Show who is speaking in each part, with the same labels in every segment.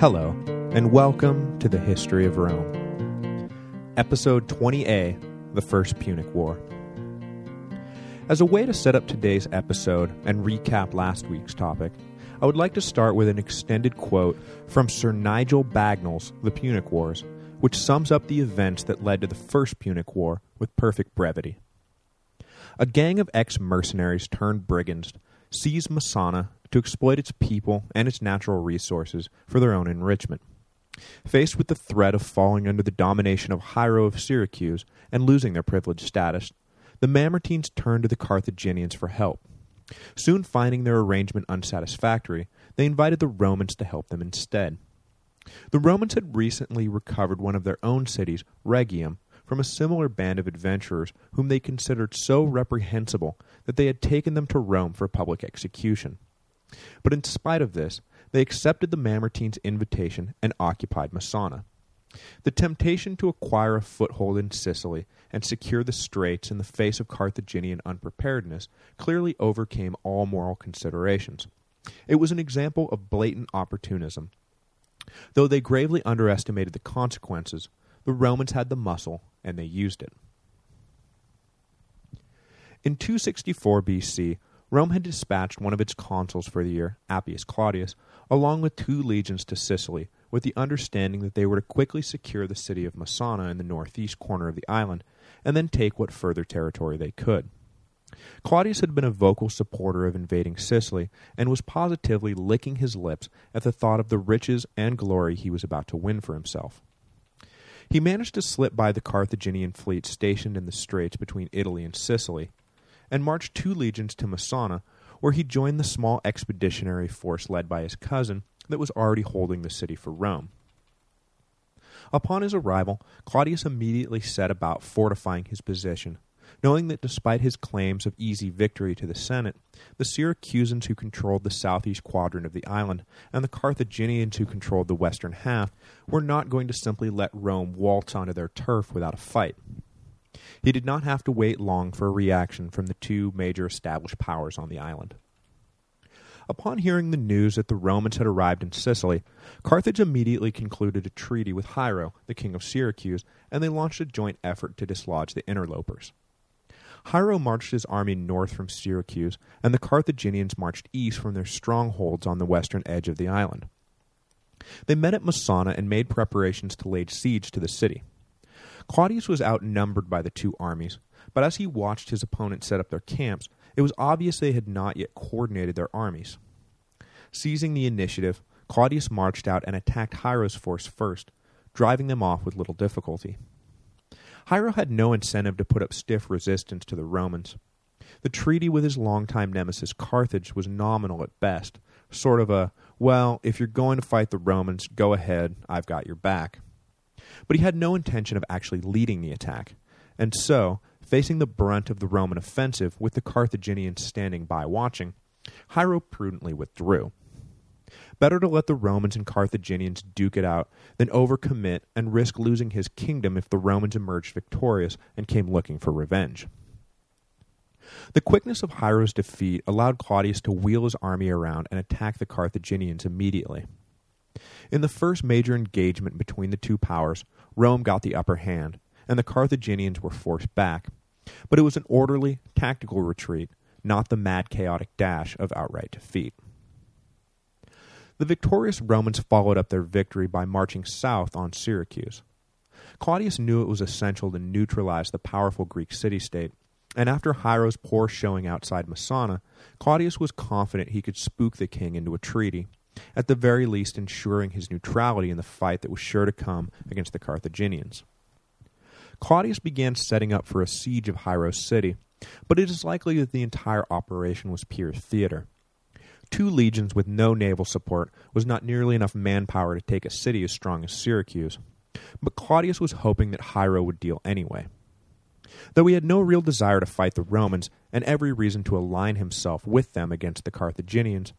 Speaker 1: Hello, and welcome to the History of Rome. Episode 20a, The First Punic War. As a way to set up today's episode and recap last week's topic, I would like to start with an extended quote from Sir Nigel Bagnall's The Punic Wars, which sums up the events that led to the First Punic War with perfect brevity. A gang of ex-mercenaries turned brigands seized Messana to exploit its people and its natural resources for their own enrichment. Faced with the threat of falling under the domination of Hiero of Syracuse and losing their privileged status, the Mamertines turned to the Carthaginians for help. Soon finding their arrangement unsatisfactory, they invited the Romans to help them instead. The Romans had recently recovered one of their own cities, Rhegium, from a similar band of adventurers whom they considered so reprehensible that they had taken them to Rome for public execution. But in spite of this, they accepted the Mamertines' invitation and occupied Messana. The temptation to acquire a foothold in Sicily and secure the straits in the face of Carthaginian unpreparedness clearly overcame all moral considerations. It was an example of blatant opportunism. Though they gravely underestimated the consequences, the Romans had the muscle and they used it. In 264 BC, Rome had dispatched one of its consuls for the year, Appius Claudius, along with two legions to Sicily, with the understanding that they were to quickly secure the city of Messana in the northeast corner of the island, and then take what further territory they could. Claudius had been a vocal supporter of invading Sicily, and was positively licking his lips at the thought of the riches and glory he was about to win for himself. He managed to slip by the Carthaginian fleet stationed in the straits between Italy and Sicily, and marched two legions to Messana, where he joined the small expeditionary force led by his cousin that was already holding the city for Rome. Upon his arrival, Claudius immediately set about fortifying his position, knowing that despite his claims of easy victory to the Senate, the Syracusans who controlled the southeast quadrant of the island and the Carthaginians who controlled the western half were not going to simply let Rome waltz onto their turf without a fight. He did not have to wait long for a reaction from the two major established powers on the island. Upon hearing the news that the Romans had arrived in Sicily, Carthage immediately concluded a treaty with Hiero, the king of Syracuse, and they launched a joint effort to dislodge the interlopers. Hiero marched his army north from Syracuse, and the Carthaginians marched east from their strongholds on the western edge of the island. They met at Messana and made preparations to lay siege to the city. Claudius was outnumbered by the two armies, but as he watched his opponents set up their camps, it was obvious they had not yet coordinated their armies. Seizing the initiative, Claudius marched out and attacked Hiero's force first, driving them off with little difficulty. Hiero had no incentive to put up stiff resistance to the Romans. The treaty with his longtime nemesis Carthage was nominal at best, sort of a, well, if you're going to fight the Romans, go ahead, I've got your back but he had no intention of actually leading the attack, and so, facing the brunt of the Roman offensive with the Carthaginians standing by watching, Hiero prudently withdrew. Better to let the Romans and Carthaginians duke it out than overcommit and risk losing his kingdom if the Romans emerged victorious and came looking for revenge. The quickness of Hiero's defeat allowed Claudius to wheel his army around and attack the Carthaginians immediately. In the first major engagement between the two powers, Rome got the upper hand, and the Carthaginians were forced back. But it was an orderly, tactical retreat, not the mad chaotic dash of outright defeat. The victorious Romans followed up their victory by marching south on Syracuse. Claudius knew it was essential to neutralize the powerful Greek city-state, and after Hiero's poor showing outside Messana, Claudius was confident he could spook the king into a treaty at the very least ensuring his neutrality in the fight that was sure to come against the Carthaginians. Claudius began setting up for a siege of Hiero's city, but it is likely that the entire operation was pure theater. Two legions with no naval support was not nearly enough manpower to take a city as strong as Syracuse, but Claudius was hoping that Hiero would deal anyway. Though he had no real desire to fight the Romans and every reason to align himself with them against the Carthaginians,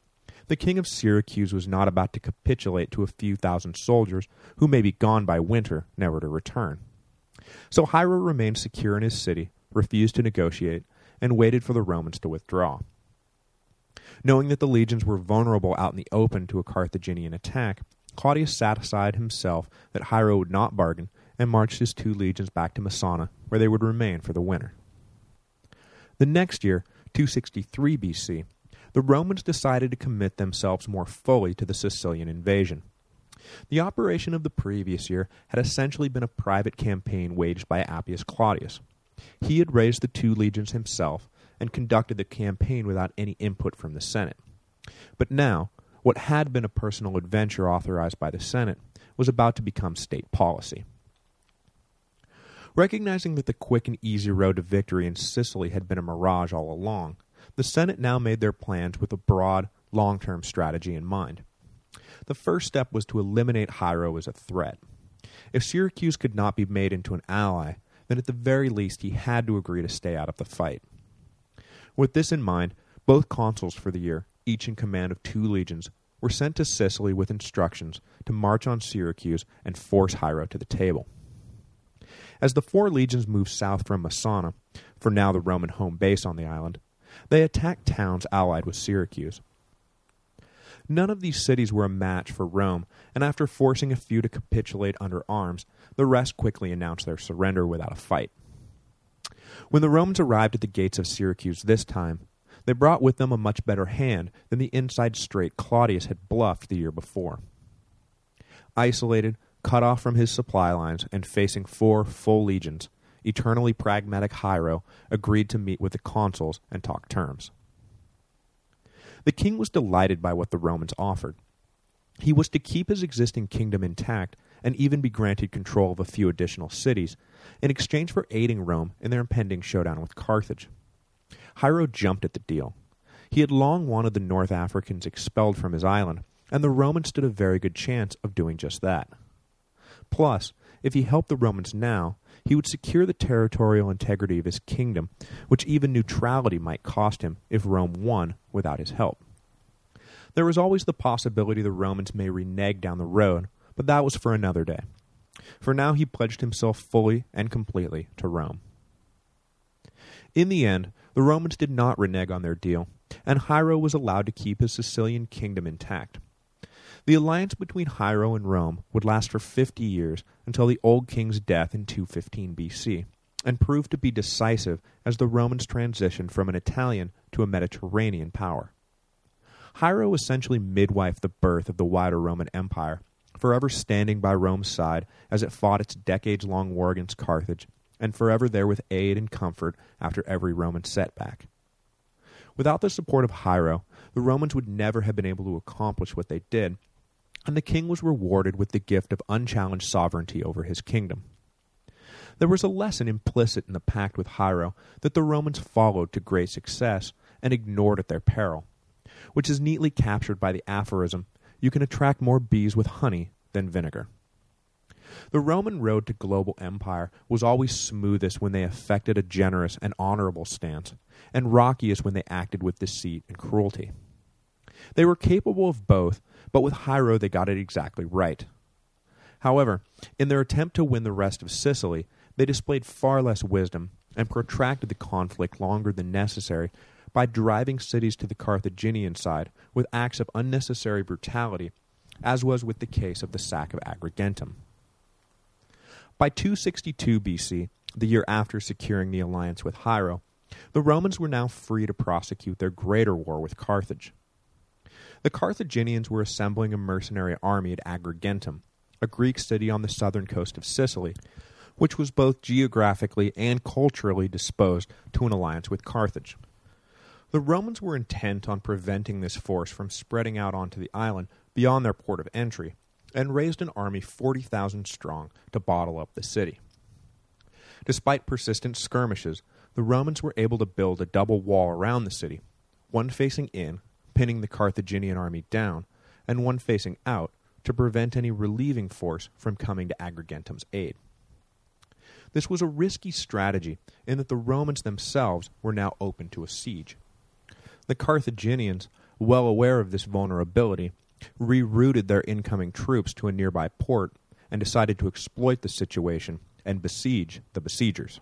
Speaker 1: the king of Syracuse was not about to capitulate to a few thousand soldiers who may be gone by winter, never to return. So Hiero remained secure in his city, refused to negotiate, and waited for the Romans to withdraw. Knowing that the legions were vulnerable out in the open to a Carthaginian attack, Claudius satisfied himself that Hiero would not bargain and marched his two legions back to Messana, where they would remain for the winter. The next year, 263 BC, the Romans decided to commit themselves more fully to the Sicilian invasion. The operation of the previous year had essentially been a private campaign waged by Appius Claudius. He had raised the two legions himself and conducted the campaign without any input from the Senate. But now, what had been a personal adventure authorized by the Senate was about to become state policy. Recognizing that the quick and easy road to victory in Sicily had been a mirage all along, the Senate now made their plans with a broad, long-term strategy in mind. The first step was to eliminate Hiero as a threat. If Syracuse could not be made into an ally, then at the very least he had to agree to stay out of the fight. With this in mind, both consuls for the year, each in command of two legions, were sent to Sicily with instructions to march on Syracuse and force Hiero to the table. As the four legions moved south from Messana, for now the Roman home base on the island, they attacked towns allied with Syracuse. None of these cities were a match for Rome, and after forcing a few to capitulate under arms, the rest quickly announced their surrender without a fight. When the Romans arrived at the gates of Syracuse this time, they brought with them a much better hand than the inside straight Claudius had bluffed the year before. Isolated, cut off from his supply lines, and facing four full legions, eternally pragmatic Hiero agreed to meet with the consuls and talk terms. The king was delighted by what the Romans offered. He was to keep his existing kingdom intact and even be granted control of a few additional cities in exchange for aiding Rome in their impending showdown with Carthage. Hiero jumped at the deal. He had long wanted the North Africans expelled from his island, and the Romans stood a very good chance of doing just that. Plus, if he helped the Romans now, he would secure the territorial integrity of his kingdom, which even neutrality might cost him if Rome won without his help. There was always the possibility the Romans may renege down the road, but that was for another day. For now he pledged himself fully and completely to Rome. In the end, the Romans did not renege on their deal, and Hiero was allowed to keep his Sicilian kingdom intact. The alliance between Hiero and Rome would last for 50 years until the old king's death in 215 BC, and proved to be decisive as the Romans transitioned from an Italian to a Mediterranean power. Hiero essentially midwifed the birth of the wider Roman Empire, forever standing by Rome's side as it fought its decades-long war against Carthage, and forever there with aid and comfort after every Roman setback. Without the support of Hiero, the Romans would never have been able to accomplish what they did, and the king was rewarded with the gift of unchallenged sovereignty over his kingdom. There was a lesson implicit in the pact with Hiero that the Romans followed to great success and ignored at their peril, which is neatly captured by the aphorism, you can attract more bees with honey than vinegar. The Roman road to global empire was always smoothest when they affected a generous and honorable stance, and rockiest when they acted with deceit and cruelty. They were capable of both, but with Hiero they got it exactly right. However, in their attempt to win the rest of Sicily, they displayed far less wisdom and protracted the conflict longer than necessary by driving cities to the Carthaginian side with acts of unnecessary brutality, as was with the case of the sack of Agrigentum. By 262 BC, the year after securing the alliance with Hiero, the Romans were now free to prosecute their greater war with Carthage. The Carthaginians were assembling a mercenary army at Agrigentum, a Greek city on the southern coast of Sicily, which was both geographically and culturally disposed to an alliance with Carthage. The Romans were intent on preventing this force from spreading out onto the island beyond their port of entry, and raised an army 40,000 strong to bottle up the city. Despite persistent skirmishes, the Romans were able to build a double wall around the city, one facing in pinning the Carthaginian army down, and one facing out to prevent any relieving force from coming to Agrigentum's aid. This was a risky strategy in that the Romans themselves were now open to a siege. The Carthaginians, well aware of this vulnerability, rerouted their incoming troops to a nearby port and decided to exploit the situation and besiege the besiegers.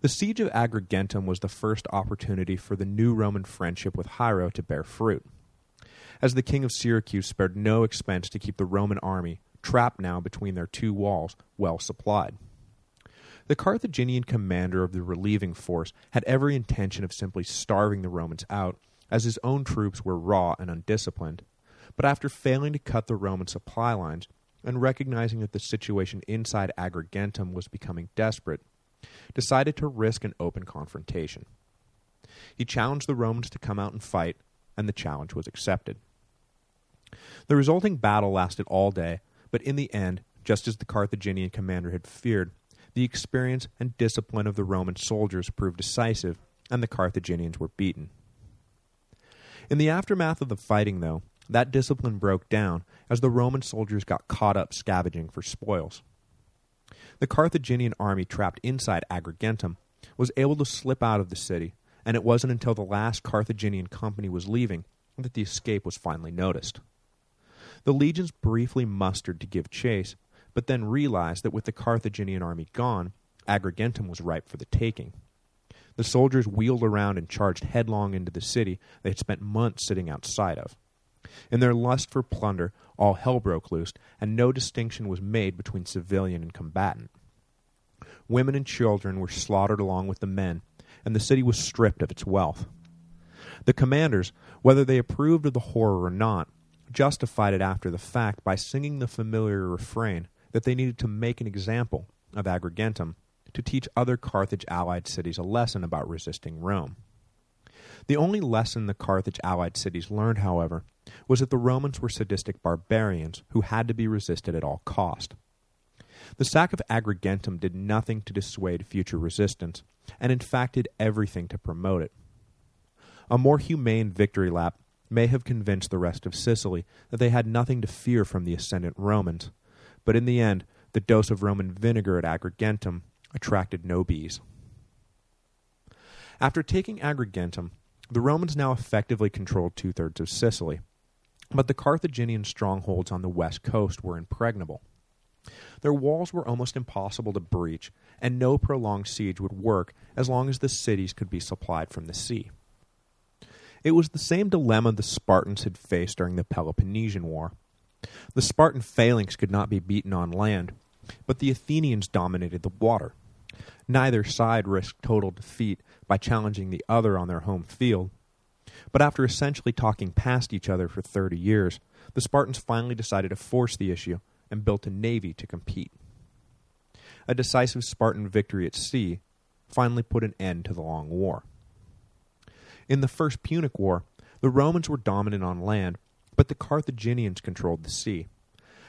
Speaker 1: The siege of Agrigentum was the first opportunity for the new Roman friendship with Hiero to bear fruit. as the king of Syracuse spared no expense to keep the Roman army, trapped now between their two walls, well supplied. The Carthaginian commander of the relieving force had every intention of simply starving the Romans out, as his own troops were raw and undisciplined, but after failing to cut the Roman supply lines, and recognizing that the situation inside Agrigentum was becoming desperate, decided to risk an open confrontation. He challenged the Romans to come out and fight, and the challenge was accepted. The resulting battle lasted all day, but in the end, just as the Carthaginian commander had feared, the experience and discipline of the Roman soldiers proved decisive, and the Carthaginians were beaten. In the aftermath of the fighting, though, that discipline broke down as the Roman soldiers got caught up scavenging for spoils. The Carthaginian army trapped inside Agrigentum was able to slip out of the city, and it wasn't until the last Carthaginian company was leaving that the escape was finally noticed. The legions briefly mustered to give chase, but then realized that with the Carthaginian army gone, Agrigentum was ripe for the taking. The soldiers wheeled around and charged headlong into the city they had spent months sitting outside of. In their lust for plunder, all hell broke loose, and no distinction was made between civilian and combatant. Women and children were slaughtered along with the men, and the city was stripped of its wealth. The commanders, whether they approved of the horror or not, justified it after the fact by singing the familiar refrain that they needed to make an example of Agrigentum to teach other Carthage-allied cities a lesson about resisting Rome. The only lesson the Carthage-allied cities learned, however, was that the Romans were sadistic barbarians who had to be resisted at all cost. The sack of Agrigentum did nothing to dissuade future resistance, and in fact did everything to promote it. A more humane victory lap may have convinced the rest of Sicily that they had nothing to fear from the ascendant Romans, but in the end, the dose of Roman vinegar at Agrigentum attracted no bees. After taking Agrigentum, the Romans now effectively controlled two-thirds of Sicily, but the Carthaginian strongholds on the west coast were impregnable. Their walls were almost impossible to breach, and no prolonged siege would work as long as the cities could be supplied from the sea. It was the same dilemma the Spartans had faced during the Peloponnesian War. The Spartan phalanx could not be beaten on land, but the Athenians dominated the water. Neither side risked total defeat by challenging the other on their home field, but after essentially talking past each other for 30 years, the Spartans finally decided to force the issue and built a navy to compete. A decisive Spartan victory at sea finally put an end to the long war. In the First Punic War, the Romans were dominant on land, but the Carthaginians controlled the sea.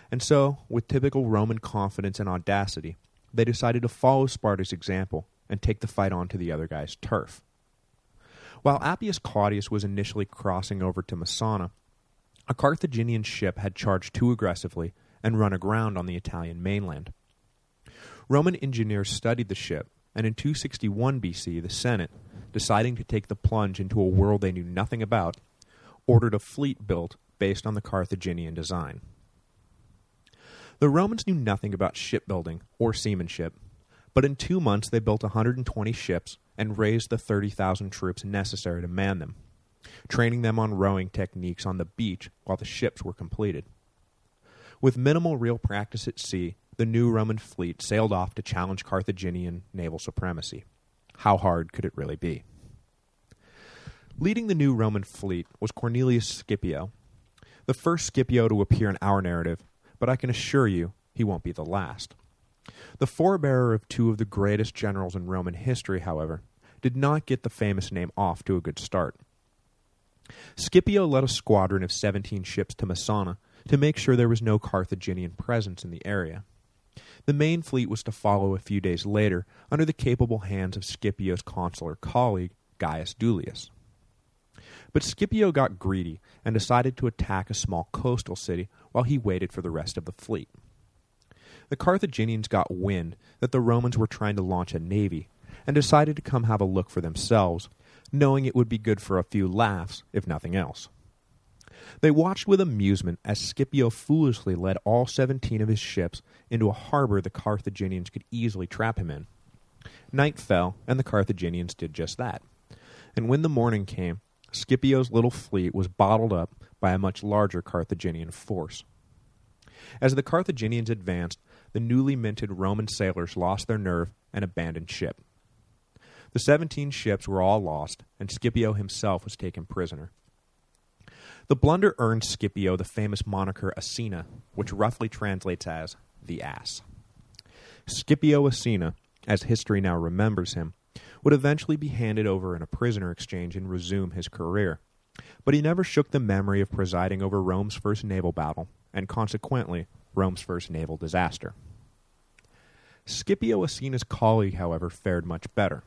Speaker 1: And so, with typical Roman confidence and audacity, they decided to follow Sparta's example and take the fight onto the other guy's turf. While Appius Claudius was initially crossing over to Messana, a Carthaginian ship had charged too aggressively and run aground on the Italian mainland. Roman engineers studied the ship, and in 261 BC the Senate, deciding to take the plunge into a world they knew nothing about, ordered a fleet built based on the Carthaginian design. The Romans knew nothing about shipbuilding or seamanship, but in two months they built 120 ships and raised the 30,000 troops necessary to man them, training them on rowing techniques on the beach while the ships were completed. With minimal real practice at sea, the new Roman fleet sailed off to challenge Carthaginian naval supremacy. How hard could it really be? Leading the new Roman fleet was Cornelius Scipio, the first Scipio to appear in our narrative, but I can assure you he won't be the last. The forebearer of two of the greatest generals in Roman history, however, did not get the famous name off to a good start. Scipio led a squadron of 17 ships to Messana to make sure there was no Carthaginian presence in the area. The main fleet was to follow a few days later under the capable hands of Scipio's consular colleague, Gaius Duilius. But Scipio got greedy and decided to attack a small coastal city while he waited for the rest of the fleet. The Carthaginians got wind that the Romans were trying to launch a navy and decided to come have a look for themselves, knowing it would be good for a few laughs, if nothing else. They watched with amusement as Scipio foolishly led all 17 of his ships into a harbor the Carthaginians could easily trap him in. Night fell, and the Carthaginians did just that. And when the morning came, Scipio's little fleet was bottled up by a much larger Carthaginian force. As the Carthaginians advanced, the newly minted Roman sailors lost their nerve and abandoned ship. The 17 ships were all lost, and Scipio himself was taken prisoner. The blunder earned Scipio the famous moniker Asina, which roughly translates as the ass. Scipio Asina, as history now remembers him, would eventually be handed over in a prisoner exchange and resume his career. But he never shook the memory of presiding over Rome's first naval battle, and consequently, Rome's first naval disaster. Scipio Asina's colleague, however, fared much better.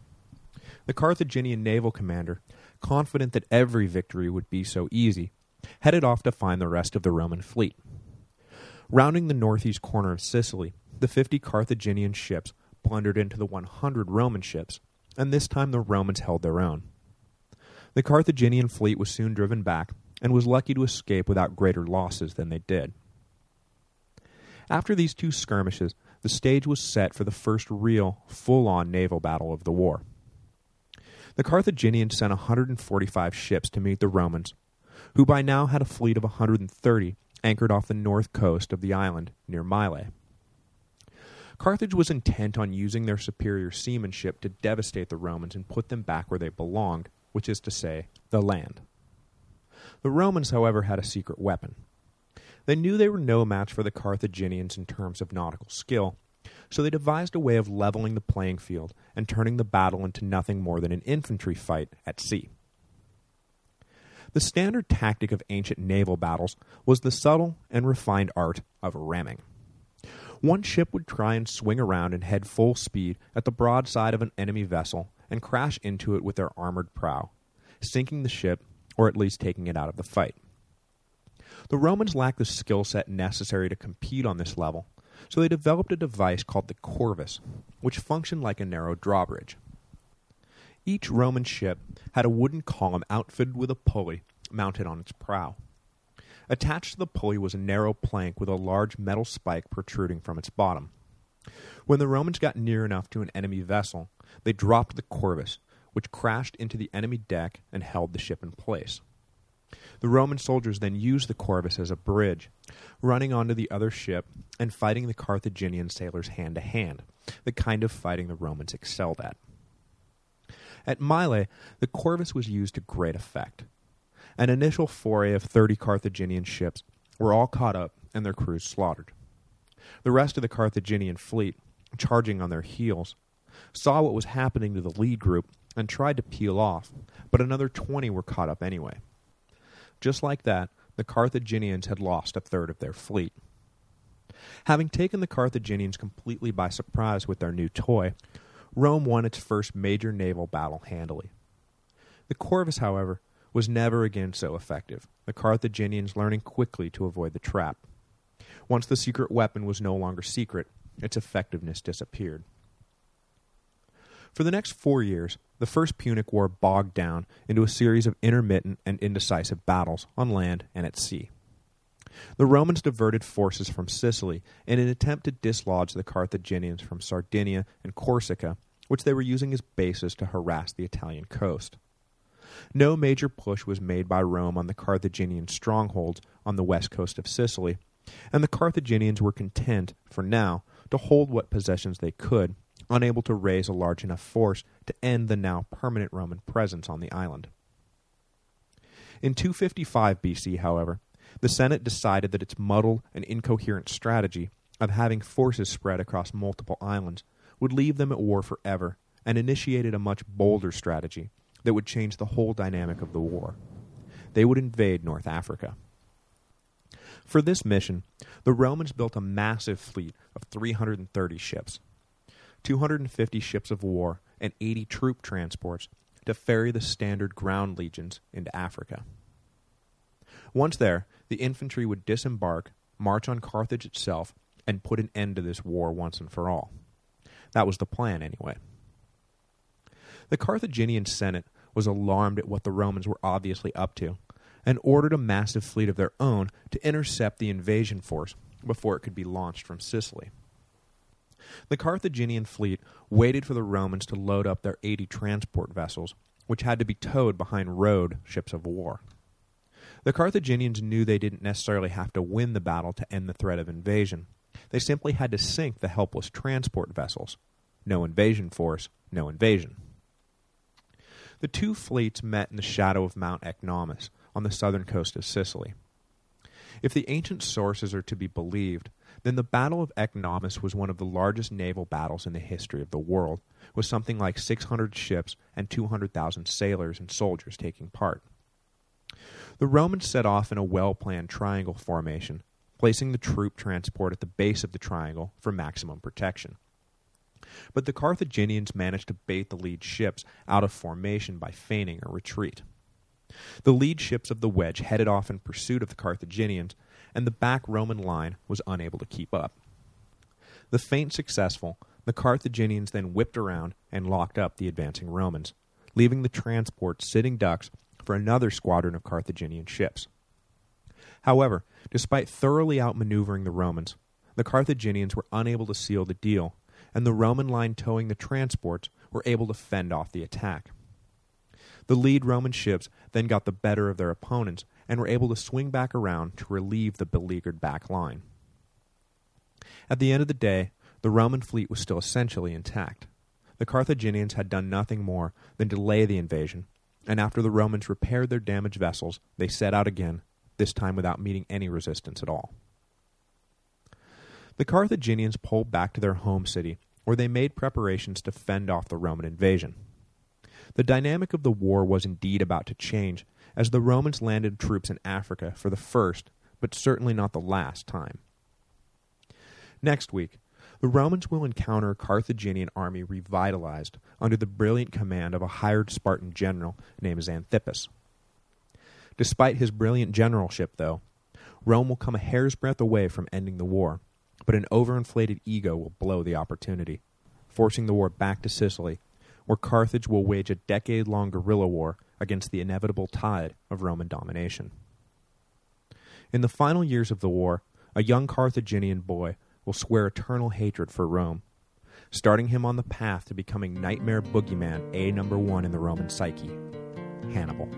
Speaker 1: The Carthaginian naval commander, confident that every victory would be so easy, headed off to find the rest of the Roman fleet. Rounding the northeast corner of Sicily, the 50 Carthaginian ships plundered into the 100 Roman ships, and this time the Romans held their own. The Carthaginian fleet was soon driven back, and was lucky to escape without greater losses than they did. After these two skirmishes, the stage was set for the first real, full-on naval battle of the war. The Carthaginians sent 145 ships to meet the Romans, who by now had a fleet of 130 anchored off the north coast of the island near Mylae. Carthage was intent on using their superior seamanship to devastate the Romans and put them back where they belonged, which is to say, the land. The Romans, however, had a secret weapon. They knew they were no match for the Carthaginians in terms of nautical skill, so they devised a way of leveling the playing field and turning the battle into nothing more than an infantry fight at sea. The standard tactic of ancient naval battles was the subtle and refined art of ramming. One ship would try and swing around and head full speed at the broadside of an enemy vessel and crash into it with their armored prow, sinking the ship or at least taking it out of the fight. The Romans lacked the skill set necessary to compete on this level, so they developed a device called the corvus, which functioned like a narrow drawbridge. Each Roman ship had a wooden column outfitted with a pulley mounted on its prow. Attached to the pulley was a narrow plank with a large metal spike protruding from its bottom. When the Romans got near enough to an enemy vessel, they dropped the corvus, which crashed into the enemy deck and held the ship in place. The Roman soldiers then used the corvus as a bridge, running onto the other ship and fighting the Carthaginian sailors hand-to-hand, -hand, the kind of fighting the Romans excelled at. At Mylae, the corvus was used to great effect. An initial foray of 30 Carthaginian ships were all caught up and their crews slaughtered. The rest of the Carthaginian fleet, charging on their heels, saw what was happening to the lead group and tried to peel off, but another 20 were caught up anyway. Just like that, the Carthaginians had lost a third of their fleet. Having taken the Carthaginians completely by surprise with their new toy, Rome won its first major naval battle handily. The Corvus, however, was never again so effective, the Carthaginians learning quickly to avoid the trap. Once the secret weapon was no longer secret, its effectiveness disappeared. For the next four years, the First Punic War bogged down into a series of intermittent and indecisive battles on land and at sea. The Romans diverted forces from Sicily in an attempt to dislodge the Carthaginians from Sardinia and Corsica, which they were using as bases to harass the Italian coast. No major push was made by Rome on the Carthaginian strongholds on the west coast of Sicily, and the Carthaginians were content, for now, to hold what possessions they could, unable to raise a large enough force to end the now permanent Roman presence on the island. In 255 BC, however, the Senate decided that its muddled and incoherent strategy of having forces spread across multiple islands would leave them at war forever and initiated a much bolder strategy that would change the whole dynamic of the war. They would invade North Africa. For this mission, the Romans built a massive fleet of 330 ships, 250 ships of war, and 80 troop transports to ferry the standard ground legions into Africa. Once there, the infantry would disembark, march on Carthage itself, and put an end to this war once and for all. That was the plan, anyway. The Carthaginian Senate was alarmed at what the Romans were obviously up to, and ordered a massive fleet of their own to intercept the invasion force before it could be launched from Sicily. The Carthaginian fleet waited for the Romans to load up their 80 transport vessels, which had to be towed behind rowed ships of war. The Carthaginians knew they didn't necessarily have to win the battle to end the threat of invasion. They simply had to sink the helpless transport vessels. No invasion force, no invasion. The two fleets met in the shadow of Mount Ecnomus on the southern coast of Sicily. If the ancient sources are to be believed, then the Battle of Ecnomus was one of the largest naval battles in the history of the world, with something like 600 ships and 200,000 sailors and soldiers taking part. The Romans set off in a well-planned triangle formation, placing the troop transport at the base of the triangle for maximum protection. But the Carthaginians managed to bait the lead ships out of formation by feigning a retreat. The lead ships of the wedge headed off in pursuit of the Carthaginians, and the back Roman line was unable to keep up. The feint successful, the Carthaginians then whipped around and locked up the advancing Romans, leaving the transport sitting ducks for another squadron of Carthaginian ships. However, despite thoroughly outmaneuvering the Romans, the Carthaginians were unable to seal the deal, and the Roman line towing the transports were able to fend off the attack. The lead Roman ships then got the better of their opponents and were able to swing back around to relieve the beleaguered back line. At the end of the day, the Roman fleet was still essentially intact. The Carthaginians had done nothing more than delay the invasion, and after the Romans repaired their damaged vessels, they set out again, this time without meeting any resistance at all. The Carthaginians pulled back to their home city, where they made preparations to fend off the Roman invasion. The dynamic of the war was indeed about to change, as the Romans landed troops in Africa for the first, but certainly not the last time. Next week, the Romans will encounter a Carthaginian army revitalized under the brilliant command of a hired Spartan general named Xanthippus. Despite his brilliant generalship, though, Rome will come a hair's breadth away from ending the war, but an overinflated ego will blow the opportunity, forcing the war back to Sicily, where Carthage will wage a decade-long guerrilla war against the inevitable tide of Roman domination. In the final years of the war, a young Carthaginian boy will swear eternal hatred for Rome, starting him on the path to becoming nightmare boogeyman A number one in the Roman psyche, Hannibal.